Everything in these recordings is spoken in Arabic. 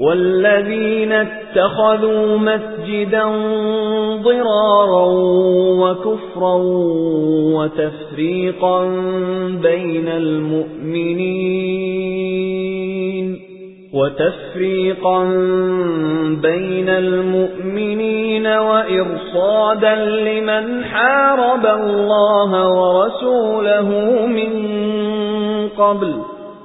وَالَّذِينَ اتَّخَذُوا مَسْجِدًا ضِرَارًا وَكُفْرًا وَتَفْرِيقًا بَيْنَ الْمُؤْمِنِينَ وَتَفْرِيقًا بَيْنَ الْمُؤْمِنِينَ وَإِرْصَادًا لِمَنْ حَارَبَ اللَّهَ وَرَسُولَهُ مِنْ قَبْلُ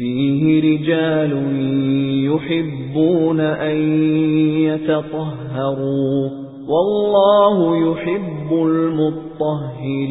فِيهِ رِجَالٌ يُحِبُّونَ أَن يَتَطَهَّرُوا وَاللَّهُ يُحِبُّ الْمُطَّهِّرِينَ.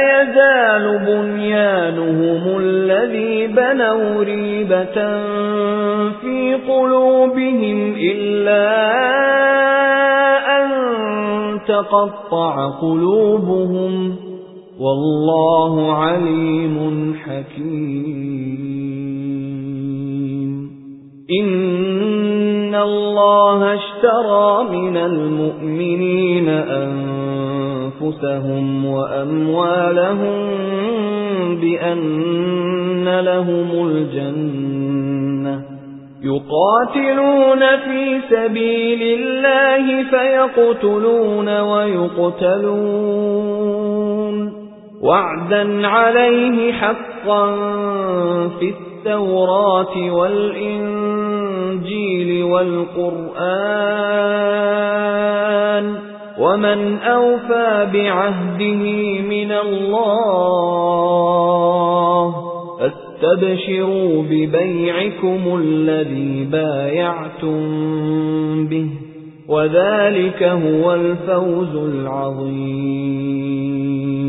يزال بنيانهم الذي بنوا ريبة في قلوبهم إلا أن تقطع قلوبهم والله عليم حكيم. إن الله اشترى من المؤمنين أنفسهم وأموالهم بأن لهم الجنة. يقاتلون في سبيل الله فيقتلون ويقتلون. وعدا عليه حقا في التوراة والإنجيل والقرآن. ومن أوفى بعهده من الله فاستبشروا ببيعكم الذي بايعتم به وذلك هو الفوز العظيم